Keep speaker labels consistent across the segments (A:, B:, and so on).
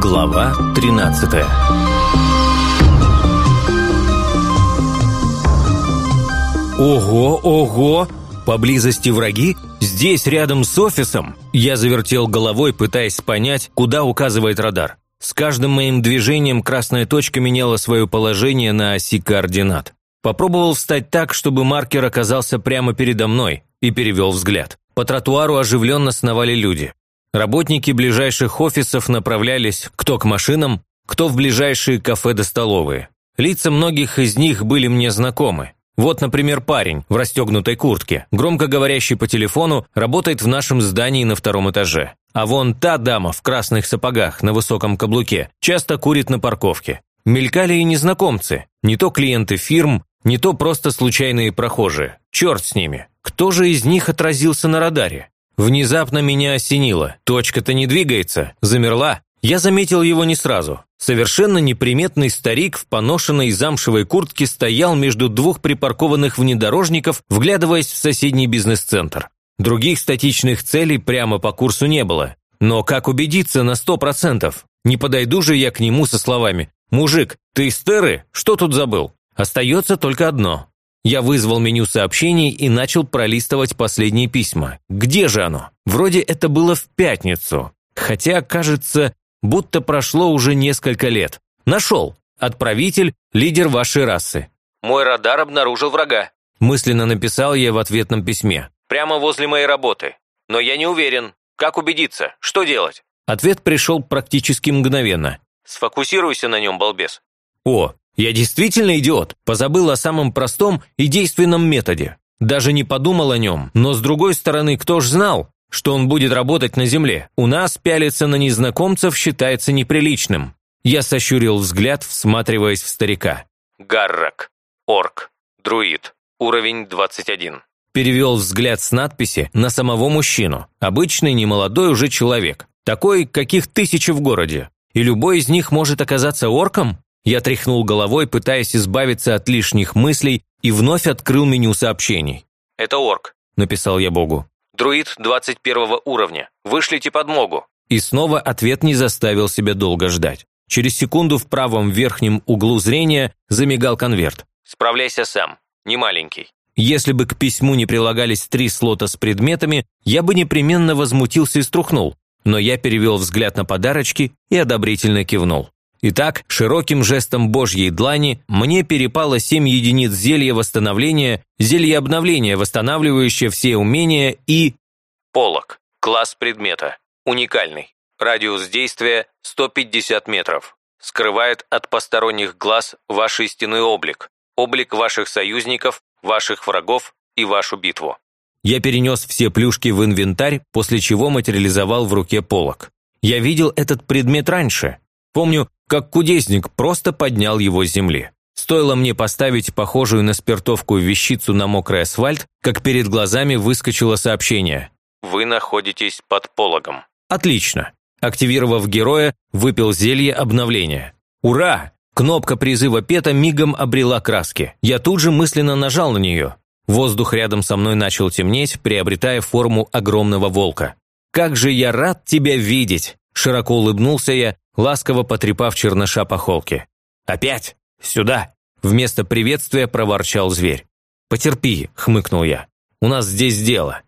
A: Глава 13 Ого, ого! Поблизости враги? Здесь, рядом с офисом? Я завертел головой, пытаясь понять, куда указывает радар. С каждым моим движением красная точка меняла свое положение на оси координат. Попробовал встать так, чтобы маркер оказался прямо передо мной, и перевел взгляд. По тротуару оживленно сновали люди. Работники ближайших офисов направлялись кто к машинам, кто в ближайшие кафе да столовые. Лица многих из них были мне знакомы. Вот, например, парень в расстегнутой куртке, громко говорящий по телефону, работает в нашем здании на втором этаже. А вон та дама в красных сапогах на высоком каблуке часто курит на парковке. Мелькали и незнакомцы, не то клиенты фирм, не то просто случайные прохожие. Черт с ними. Кто же из них отразился на радаре? Внезапно меня осенило. Точка-то не двигается, замерла. Я заметил его не сразу. Совершенно неприметный старик в поношенной замшевой куртке стоял между двух припаркованных внедорожников, вглядываясь в соседний бизнес-центр. Других статичных целей прямо по курсу не было. Но как убедиться на сто процентов? Не подойду же я к нему со словами «Мужик, ты из Терры? Что тут забыл?» Остается только одно. Я вызвал меню сообщений и начал пролистывать последние письма. Где же оно? Вроде это было в пятницу. Хотя, кажется, будто прошло уже несколько лет. Нашел. Отправитель – лидер вашей расы. Мой радар обнаружил врага. Мысленно написал я в ответном письме. Прямо возле моей работы. Но я не уверен. Как убедиться? Что делать? Ответ пришел практически мгновенно. Сфокусируйся на нем, балбес. О, я действительно идиот. Позабыл о самом простом и действенном методе. Даже не подумал о нем, но с другой стороны, кто ж знал, что он будет работать на земле. У нас пялиться на незнакомцев считается неприличным. Я сощурил взгляд, всматриваясь в старика. Гаррак. Орк. Друид. Уровень 21. Перевел взгляд с надписи на самого мужчину. Обычный немолодой уже человек. Такой, каких тысячи в городе. И любой из них может оказаться орком? Я тряхнул головой, пытаясь избавиться от лишних мыслей, и вновь открыл меню сообщений. «Это орк», – написал я Богу. Друид 21 уровня. Вышлите подмогу». И снова ответ не заставил себя долго ждать. Через секунду в правом верхнем углу зрения замигал конверт. «Справляйся сам. Не маленький». Если бы к письму не прилагались три слота с предметами, я бы непременно возмутился и струхнул. Но я перевел взгляд на подарочки и одобрительно кивнул. Итак, широким жестом божьей длани мне перепало 7 единиц зелья восстановления, зелье обновления, восстанавливающее все умения и... Полок. Класс предмета. Уникальный. Радиус действия 150 метров. Скрывает от посторонних глаз ваш истинный облик, облик ваших союзников, ваших врагов и вашу битву. Я перенес все плюшки в инвентарь, после чего материализовал в руке полок. Я видел этот предмет раньше. Помню, как кудесник просто поднял его с земли. Стоило мне поставить похожую на спиртовку вещицу на мокрый асфальт, как перед глазами выскочило сообщение. «Вы находитесь под пологом». «Отлично». Активировав героя, выпил зелье обновления. «Ура!» Кнопка призыва Пета мигом обрела краски. Я тут же мысленно нажал на нее. Воздух рядом со мной начал темнеть, приобретая форму огромного волка. «Как же я рад тебя видеть!» Широко улыбнулся я, ласково потрепав черныша по холке. «Опять? Сюда!» Вместо приветствия проворчал зверь. «Потерпи», — хмыкнул я. «У нас здесь дело».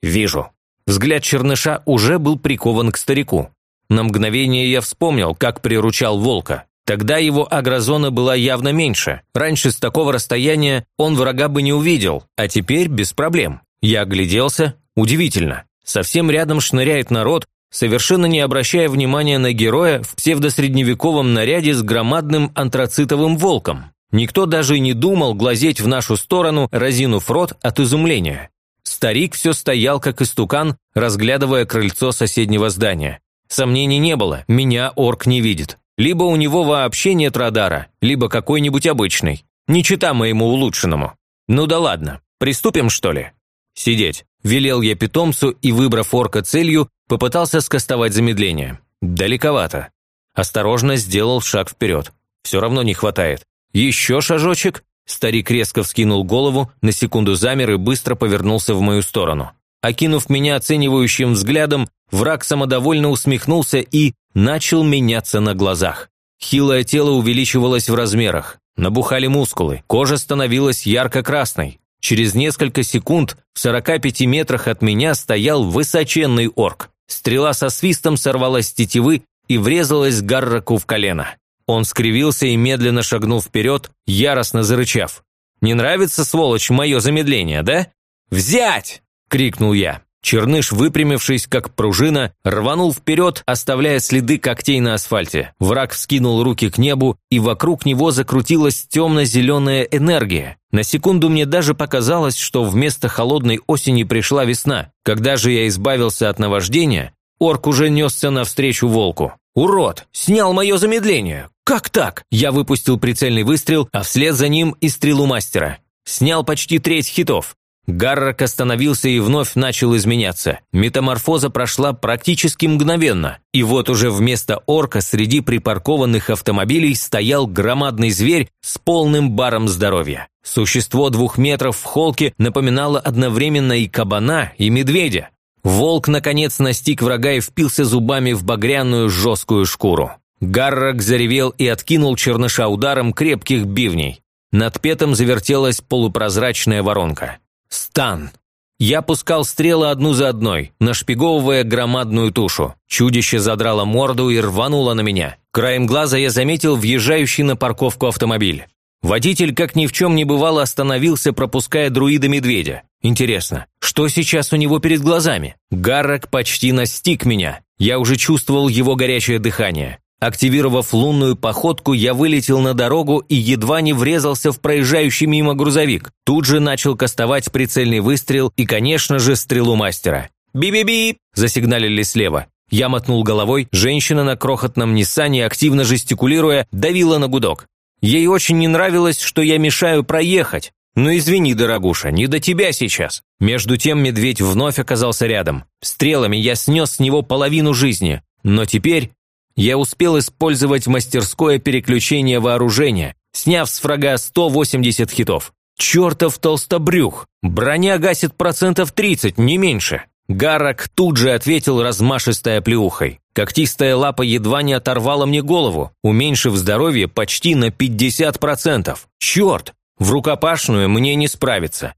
A: «Вижу». Взгляд черныша уже был прикован к старику. На мгновение я вспомнил, как приручал волка. Тогда его агрозона была явно меньше. Раньше с такого расстояния он врага бы не увидел, а теперь без проблем. Я огляделся. Удивительно. Совсем рядом шныряет народ, совершенно не обращая внимания на героя в псевдосредневековом наряде с громадным антрацитовым волком. Никто даже не думал глазеть в нашу сторону, разинув рот от изумления. Старик все стоял, как истукан, разглядывая крыльцо соседнего здания. Сомнений не было, меня орк не видит. Либо у него вообще нет радара, либо какой-нибудь обычный. Не чита моему улучшенному. Ну да ладно, приступим что ли? Сидеть. Велел я питомцу и, выбрав орка целью, попытался скостовать замедление. Далековато. Осторожно сделал шаг вперед. Все равно не хватает. Еще шажочек, Старик резко вскинул голову, на секунду замер и быстро повернулся в мою сторону. Окинув меня оценивающим взглядом, враг самодовольно усмехнулся и начал меняться на глазах. Хилое тело увеличивалось в размерах, набухали мускулы, кожа становилась ярко-красной. Через несколько секунд в 45 метрах от меня стоял высоченный орк. Стрела со свистом сорвалась с тетивы и врезалась Гарраку в колено. Он скривился и медленно шагнул вперед, яростно зарычав. «Не нравится, сволочь, мое замедление, да?» «Взять!» – крикнул я. Черныш, выпрямившись, как пружина, рванул вперед, оставляя следы когтей на асфальте. Враг вскинул руки к небу, и вокруг него закрутилась темно-зеленая энергия. На секунду мне даже показалось, что вместо холодной осени пришла весна. Когда же я избавился от наваждения, орк уже несся навстречу волку. «Урод! Снял мое замедление! Как так?» Я выпустил прицельный выстрел, а вслед за ним и стрелу мастера. Снял почти треть хитов. Гаррак остановился и вновь начал изменяться. Метаморфоза прошла практически мгновенно. И вот уже вместо орка среди припаркованных автомобилей стоял громадный зверь с полным баром здоровья. Существо двух метров в холке напоминало одновременно и кабана, и медведя. Волк, наконец, настиг врага и впился зубами в багряную жесткую шкуру. Гаррак заревел и откинул черныша ударом крепких бивней. Над петом завертелась полупрозрачная воронка. Стан. Я пускал стрелы одну за одной, нашпиговывая громадную тушу. Чудище задрало морду и рвануло на меня. Краем глаза я заметил въезжающий на парковку автомобиль. Водитель, как ни в чем не бывало, остановился, пропуская друида-медведя. Интересно, что сейчас у него перед глазами? Гаррак почти настиг меня. Я уже чувствовал его горячее дыхание. Активировав лунную походку, я вылетел на дорогу и едва не врезался в проезжающий мимо грузовик. Тут же начал кастовать прицельный выстрел и, конечно же, стрелу мастера. «Би-би-би!» – засигналили слева. Я мотнул головой, женщина на крохотном Ниссане, активно жестикулируя, давила на гудок. Ей очень не нравилось, что я мешаю проехать. «Ну извини, дорогуша, не до тебя сейчас». Между тем медведь вновь оказался рядом. Стрелами я снес с него половину жизни. Но теперь я успел использовать мастерское переключение вооружения, сняв с врага 180 хитов. Чертов толстобрюх! Броня гасит процентов 30, не меньше. Гарак тут же ответил размашистой оплеухой. Когтистая лапа едва не оторвала мне голову, уменьшив здоровье почти на 50%. Черт! В рукопашную мне не справиться.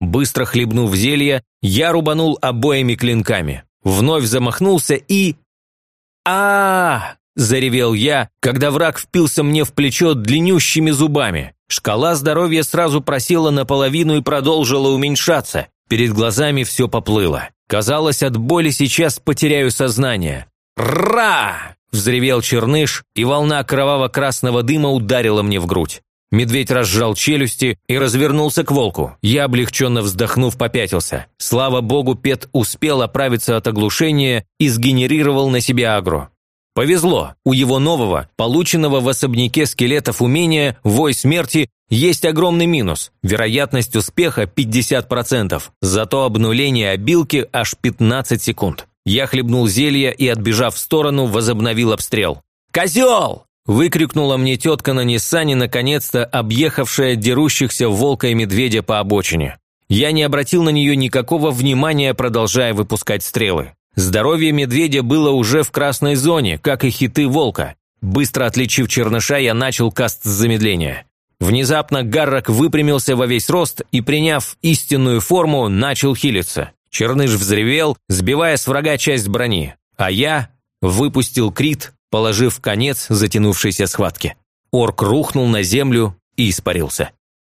A: Быстро хлебнув зелье, я рубанул обоими клинками. Вновь замахнулся и а, заревел я, когда враг впился мне в плечо длиннющими зубами. Шкала здоровья сразу просела наполовину и продолжила уменьшаться. Перед глазами все поплыло. Казалось, от боли сейчас потеряю сознание. «Ра!» – взревел черныш, и волна кроваво-красного дыма ударила мне в грудь. Медведь разжал челюсти и развернулся к волку. Я, облегченно вздохнув, попятился. Слава богу, Пет успел оправиться от оглушения и сгенерировал на себя агро. Повезло, у его нового, полученного в особняке скелетов умения «Вой смерти» есть огромный минус. Вероятность успеха 50%, зато обнуление обилки аж 15 секунд. Я хлебнул зелье и, отбежав в сторону, возобновил обстрел. «Козел!» Выкрикнула мне тетка на Ниссане, наконец-то объехавшая дерущихся волка и медведя по обочине. Я не обратил на нее никакого внимания, продолжая выпускать стрелы. Здоровье медведя было уже в красной зоне, как и хиты волка. Быстро отличив черныша, я начал каст замедления. Внезапно Гаррак выпрямился во весь рост и, приняв истинную форму, начал хилиться. Черныш взревел, сбивая с врага часть брони, а я выпустил крит, положив конец затянувшейся схватке. Орк рухнул на землю и испарился.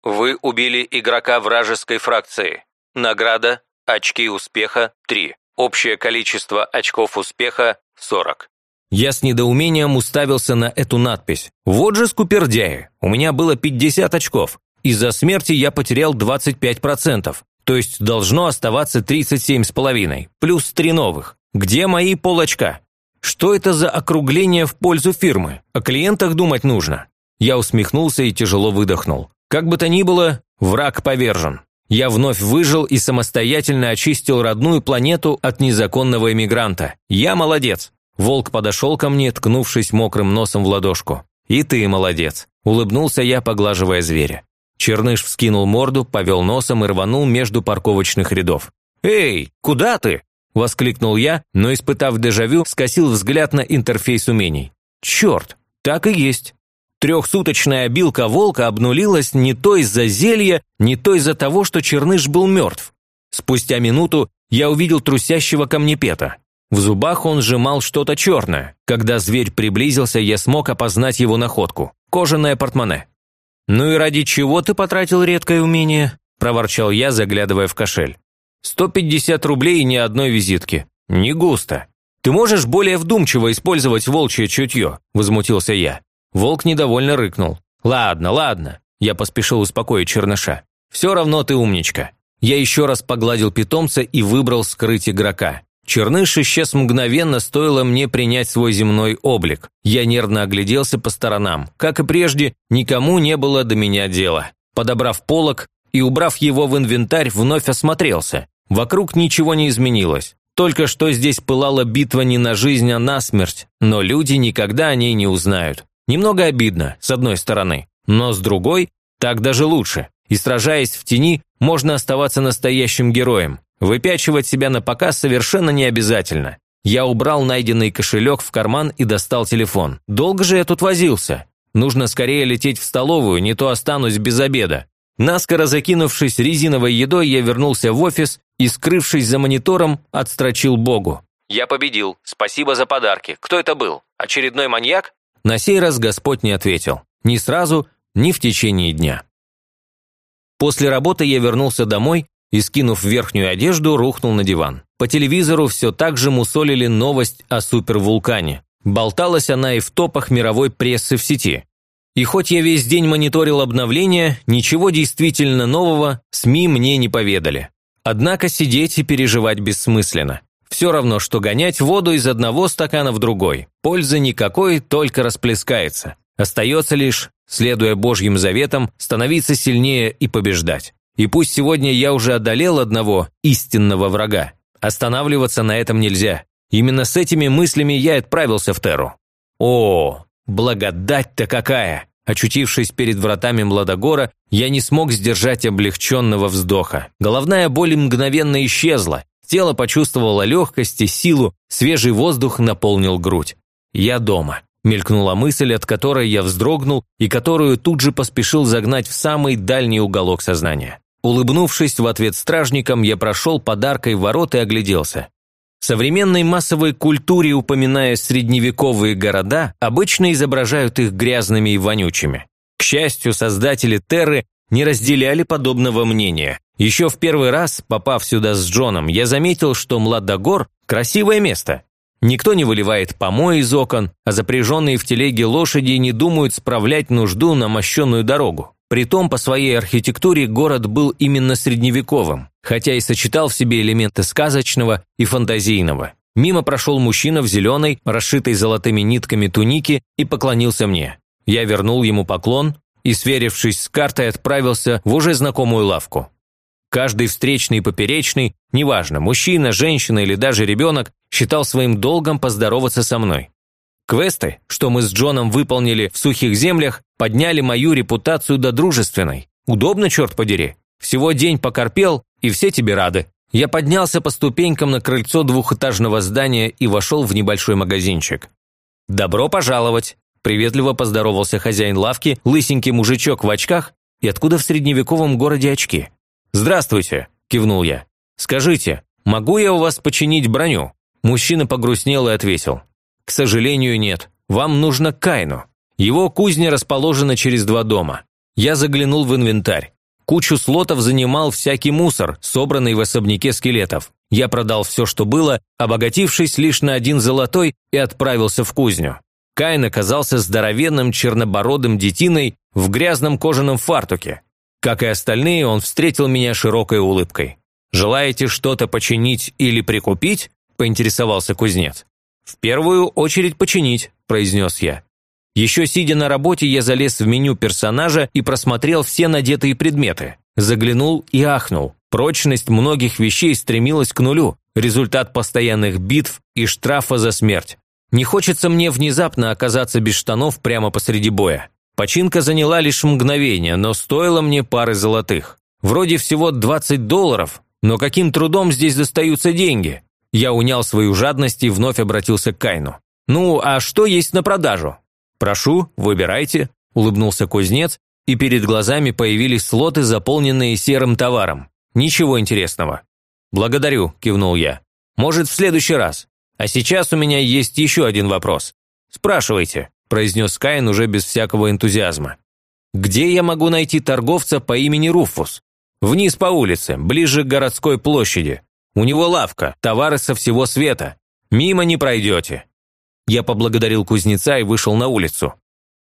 A: Вы убили игрока вражеской фракции. Награда – очки успеха – 3. Общее количество очков успеха – 40. Я с недоумением уставился на эту надпись. Вот же скупердяи, у меня было 50 очков. Из-за смерти я потерял 25%, то есть должно оставаться 37,5, плюс 3 новых. Где мои полочка? Что это за округление в пользу фирмы? О клиентах думать нужно. Я усмехнулся и тяжело выдохнул. Как бы то ни было, враг повержен. Я вновь выжил и самостоятельно очистил родную планету от незаконного эмигранта. Я молодец. Волк подошел ко мне, ткнувшись мокрым носом в ладошку. «И ты молодец», – улыбнулся я, поглаживая зверя. Черныш вскинул морду, повел носом и рванул между парковочных рядов. «Эй, куда ты?» – воскликнул я, но, испытав дежавю, скосил взгляд на интерфейс умений. «Черт, так и есть. Трехсуточная обилка волка обнулилась не то из-за зелья, не то из-за того, что Черныш был мертв. Спустя минуту я увидел трусящего камнепета. В зубах он сжимал что-то черное. Когда зверь приблизился, я смог опознать его находку. Кожаное портмоне. «Ну и ради чего ты потратил редкое умение?» – проворчал я, заглядывая в кошель. «Сто пятьдесят рублей и ни одной визитки. Не густо. Ты можешь более вдумчиво использовать волчье чутье?» – возмутился я. Волк недовольно рыкнул. «Ладно, ладно», – я поспешил успокоить черныша. «Все равно ты умничка». Я еще раз погладил питомца и выбрал скрыть игрока. Черныш исчез мгновенно, стоило мне принять свой земной облик. Я нервно огляделся по сторонам. Как и прежде, никому не было до меня дела. Подобрав полок и убрав его в инвентарь, вновь осмотрелся. Вокруг ничего не изменилось. Только что здесь пылала битва не на жизнь, а на смерть, но люди никогда о ней не узнают. Немного обидно, с одной стороны, но с другой, так даже лучше. И сражаясь в тени, можно оставаться настоящим героем. Выпячивать себя на показ совершенно не обязательно. Я убрал найденный кошелек в карман и достал телефон. Долго же я тут возился? Нужно скорее лететь в столовую, не то останусь без обеда. Наскоро закинувшись резиновой едой, я вернулся в офис и, скрывшись за монитором, отстрочил Богу. «Я победил. Спасибо за подарки. Кто это был? Очередной маньяк?» На сей раз Господь не ответил. Ни сразу, ни в течение дня. После работы я вернулся домой и, скинув верхнюю одежду, рухнул на диван. По телевизору все так же мусолили новость о супервулкане. Болталась она и в топах мировой прессы в сети. И хоть я весь день мониторил обновления, ничего действительно нового СМИ мне не поведали. Однако сидеть и переживать бессмысленно. Все равно, что гонять воду из одного стакана в другой. Пользы никакой, только расплескается. Остается лишь, следуя Божьим заветам, становиться сильнее и побеждать. И пусть сегодня я уже одолел одного истинного врага, останавливаться на этом нельзя. Именно с этими мыслями я отправился в Терру. О, благодать-то какая! Очутившись перед вратами Младогора, я не смог сдержать облегченного вздоха. Головная боль мгновенно исчезла, тело почувствовало легкость и силу, свежий воздух наполнил грудь. Я дома. Мелькнула мысль, от которой я вздрогнул и которую тут же поспешил загнать в самый дальний уголок сознания. Улыбнувшись в ответ стражникам, я прошел подаркой ворот и огляделся. Современной массовой культуре, упоминая средневековые города, обычно изображают их грязными и вонючими. К счастью, создатели Терры не разделяли подобного мнения. Еще в первый раз, попав сюда с Джоном, я заметил, что Младогор – красивое место. Никто не выливает помои из окон, а запряженные в телеге лошади не думают справлять нужду на мощенную дорогу. Притом по своей архитектуре город был именно средневековым, хотя и сочетал в себе элементы сказочного и фантазийного. Мимо прошел мужчина в зеленой, расшитой золотыми нитками туники и поклонился мне. Я вернул ему поклон и, сверившись с картой, отправился в уже знакомую лавку. Каждый встречный и поперечный, неважно, мужчина, женщина или даже ребенок, считал своим долгом поздороваться со мной. Квесты, что мы с Джоном выполнили в сухих землях, подняли мою репутацию до дружественной. Удобно, черт подери. Всего день покорпел, и все тебе рады. Я поднялся по ступенькам на крыльцо двухэтажного здания и вошел в небольшой магазинчик. «Добро пожаловать!» – приветливо поздоровался хозяин лавки, лысенький мужичок в очках, и откуда в средневековом городе очки? «Здравствуйте!» – кивнул я. «Скажите, могу я у вас починить броню?» Мужчина погрустнел и ответил. К сожалению, нет. Вам нужно Кайну. Его кузня расположена через два дома. Я заглянул в инвентарь. Кучу слотов занимал всякий мусор, собранный в особняке скелетов. Я продал все, что было, обогатившись лишь на один золотой, и отправился в кузню. Кайн оказался здоровенным чернобородым детиной в грязном кожаном фартуке. Как и остальные, он встретил меня широкой улыбкой. «Желаете что-то починить или прикупить?» – поинтересовался кузнец. «В первую очередь починить», – произнес я. Еще сидя на работе, я залез в меню персонажа и просмотрел все надетые предметы. Заглянул и ахнул. Прочность многих вещей стремилась к нулю. Результат постоянных битв и штрафа за смерть. Не хочется мне внезапно оказаться без штанов прямо посреди боя. Починка заняла лишь мгновение, но стоила мне пары золотых. Вроде всего 20 долларов, но каким трудом здесь достаются деньги? Я унял свою жадность и вновь обратился к Кайну. «Ну, а что есть на продажу?» «Прошу, выбирайте», – улыбнулся кузнец, и перед глазами появились слоты, заполненные серым товаром. «Ничего интересного». «Благодарю», – кивнул я. «Может, в следующий раз. А сейчас у меня есть еще один вопрос. Спрашивайте», – произнес Каин уже без всякого энтузиазма. «Где я могу найти торговца по имени Руфус?» «Вниз по улице, ближе к городской площади. У него лавка, товары со всего света. Мимо не пройдете». Я поблагодарил кузнеца и вышел на улицу.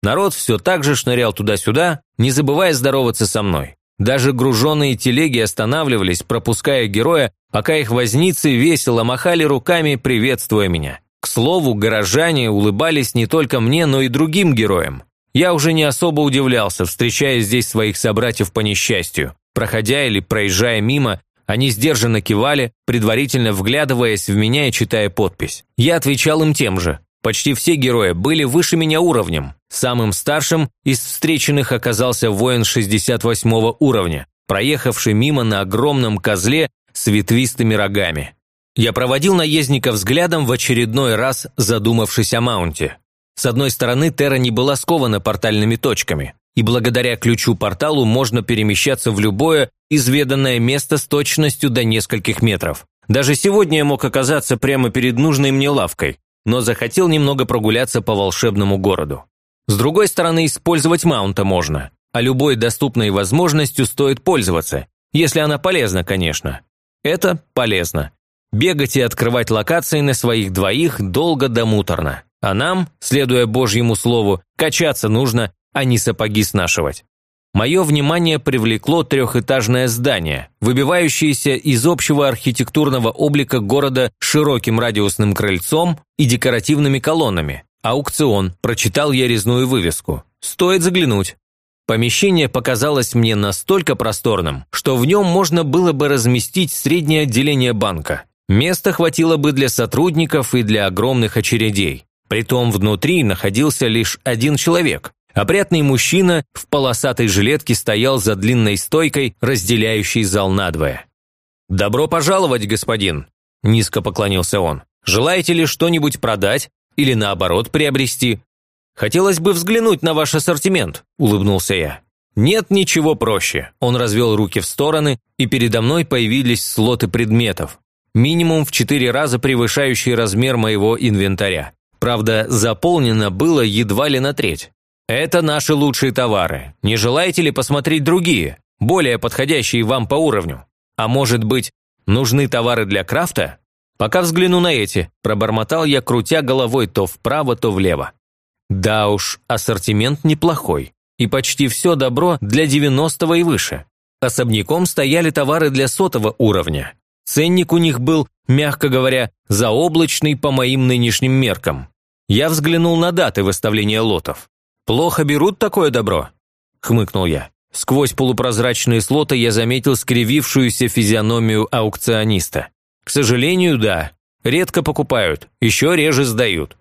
A: Народ все так же шнырял туда-сюда, не забывая здороваться со мной. Даже груженные телеги останавливались, пропуская героя, пока их возницы весело махали руками, приветствуя меня. К слову, горожане улыбались не только мне, но и другим героям. Я уже не особо удивлялся, встречая здесь своих собратьев по несчастью. Проходя или проезжая мимо, они сдержанно кивали, предварительно вглядываясь в меня и читая подпись. Я отвечал им тем же. Почти все герои были выше меня уровнем. Самым старшим из встреченных оказался воин 68 уровня, проехавший мимо на огромном козле с ветвистыми рогами. Я проводил наездника взглядом в очередной раз, задумавшись о маунте. С одной стороны, Терра не была скована портальными точками, и благодаря ключу-порталу можно перемещаться в любое изведанное место с точностью до нескольких метров. Даже сегодня я мог оказаться прямо перед нужной мне лавкой, но захотел немного прогуляться по волшебному городу. С другой стороны, использовать маунта можно, а любой доступной возможностью стоит пользоваться, если она полезна, конечно. Это полезно. Бегать и открывать локации на своих двоих долго да муторно. А нам, следуя Божьему слову, качаться нужно, а не сапоги снашивать. Мое внимание привлекло трехэтажное здание, выбивающееся из общего архитектурного облика города широким радиусным крыльцом и декоративными колоннами. «Аукцион», прочитал я резную вывеску. «Стоит заглянуть». Помещение показалось мне настолько просторным, что в нем можно было бы разместить среднее отделение банка. Места хватило бы для сотрудников и для огромных очередей. Притом внутри находился лишь один человек, Опрятный мужчина в полосатой жилетке стоял за длинной стойкой, разделяющей зал надвое. «Добро пожаловать, господин!» – низко поклонился он. «Желаете ли что-нибудь продать или, наоборот, приобрести?» «Хотелось бы взглянуть на ваш ассортимент», – улыбнулся я. «Нет ничего проще». Он развел руки в стороны, и передо мной появились слоты предметов. Минимум в четыре раза превышающий размер моего инвентаря. Правда, заполнено было едва ли на треть. Это наши лучшие товары. Не желаете ли посмотреть другие, более подходящие вам по уровню? А может быть, нужны товары для крафта? Пока взгляну на эти, пробормотал я, крутя головой то вправо, то влево. Да уж, ассортимент неплохой. И почти все добро для 90 и выше. Особняком стояли товары для сотого уровня. Ценник у них был, мягко говоря, заоблачный по моим нынешним меркам. Я взглянул на даты выставления лотов. «Плохо берут такое добро?» – хмыкнул я. Сквозь полупрозрачные слоты я заметил скривившуюся физиономию аукциониста. «К сожалению, да. Редко покупают, еще реже сдают».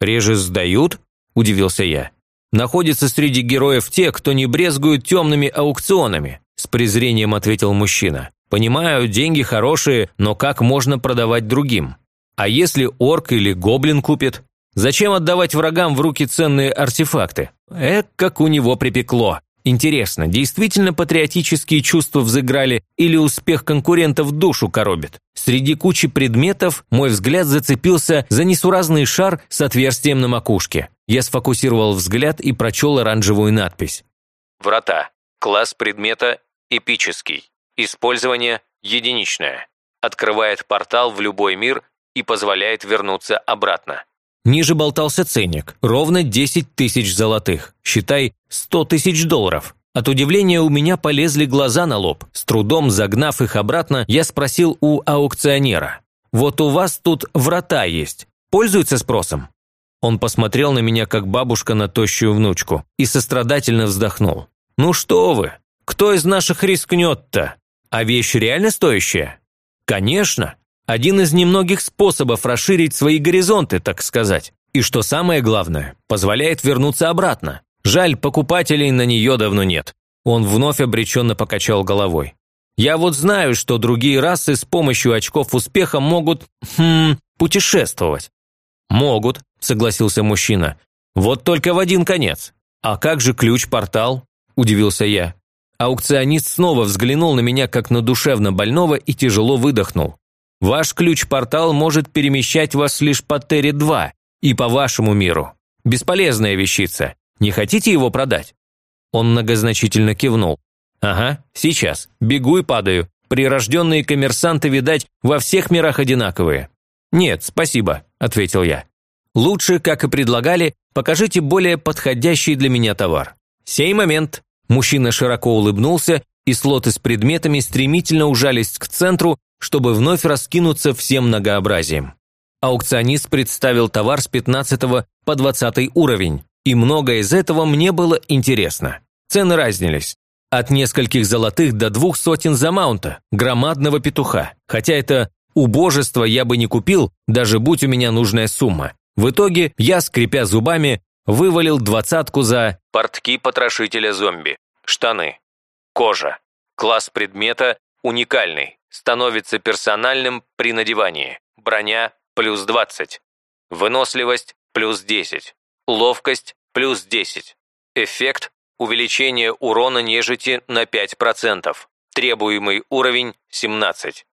A: «Реже сдают?» – удивился я. «Находятся среди героев те, кто не брезгует темными аукционами», – с презрением ответил мужчина. «Понимаю, деньги хорошие, но как можно продавать другим? А если орк или гоблин купит? Зачем отдавать врагам в руки ценные артефакты? Эк, как у него припекло. Интересно, действительно патриотические чувства взыграли или успех конкурентов душу коробит? Среди кучи предметов мой взгляд зацепился за несуразный шар с отверстием на макушке. Я сфокусировал взгляд и прочел оранжевую надпись. «Врата. Класс предмета эпический. Использование единичное. Открывает портал в любой мир и позволяет вернуться обратно. Ниже болтался ценник, ровно 10 тысяч золотых, считай 100 тысяч долларов. От удивления у меня полезли глаза на лоб. С трудом загнав их обратно, я спросил у аукционера. «Вот у вас тут врата есть. Пользуются спросом?» Он посмотрел на меня, как бабушка на тощую внучку, и сострадательно вздохнул. «Ну что вы, кто из наших рискнет-то? А вещь реально стоящая?» «Конечно. Один из немногих способов расширить свои горизонты, так сказать. И что самое главное, позволяет вернуться обратно. Жаль, покупателей на нее давно нет. Он вновь обреченно покачал головой. Я вот знаю, что другие расы с помощью очков успеха могут, хм, путешествовать. Могут, согласился мужчина. Вот только в один конец. А как же ключ-портал? Удивился я. Аукционист снова взглянул на меня как на душевно больного и тяжело выдохнул. Ваш ключ-портал может перемещать вас лишь по Терри-2 и по вашему миру. Бесполезная вещица. Не хотите его продать?» Он многозначительно кивнул. «Ага, сейчас. Бегу и падаю. Прирожденные коммерсанты, видать, во всех мирах одинаковые». «Нет, спасибо», – ответил я. «Лучше, как и предлагали, покажите более подходящий для меня товар». «Сей момент». Мужчина широко улыбнулся, и слоты с предметами стремительно ужались к центру, чтобы вновь раскинуться всем многообразием. Аукционист представил товар с 15 по 20 уровень, и многое из этого мне было интересно. Цены разнились. От нескольких золотых до двух сотен за маунта, громадного петуха. Хотя это убожество я бы не купил, даже будь у меня нужная сумма. В итоге я, скрипя зубами, вывалил двадцатку за портки потрошителя зомби, штаны, кожа. Класс предмета уникальный, становится персональным при надевании. Броня плюс 20. Выносливость плюс 10. Ловкость плюс 10. Эффект увеличение урона нежити на 5%. Требуемый уровень 17.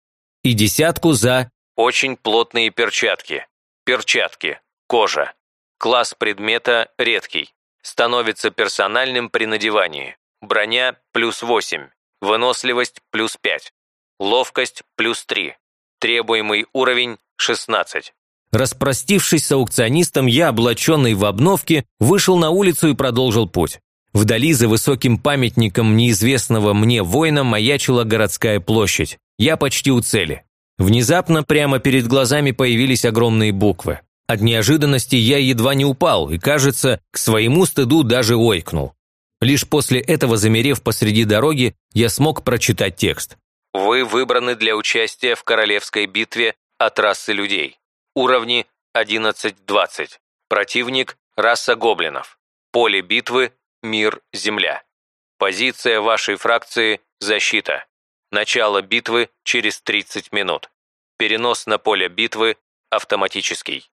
A: И десятку за очень плотные перчатки. Перчатки. Кожа. Класс предмета редкий. Становится персональным при надевании. Броня плюс 8. Выносливость плюс 5. Ловкость плюс 3. Требуемый уровень 16. Распростившись с аукционистом, я, облаченный в обновке, вышел на улицу и продолжил путь. Вдали за высоким памятником неизвестного мне воина маячила городская площадь. Я почти у цели. Внезапно прямо перед глазами появились огромные буквы. От неожиданности я едва не упал и, кажется, к своему стыду даже ойкнул. Лишь после этого, замерев посреди дороги, я смог прочитать текст. Вы выбраны для участия в королевской битве от расы людей. Уровни 11-20. Противник – раса гоблинов. Поле битвы – мир, земля. Позиция вашей фракции – защита. Начало битвы через 30 минут. Перенос на поле битвы автоматический.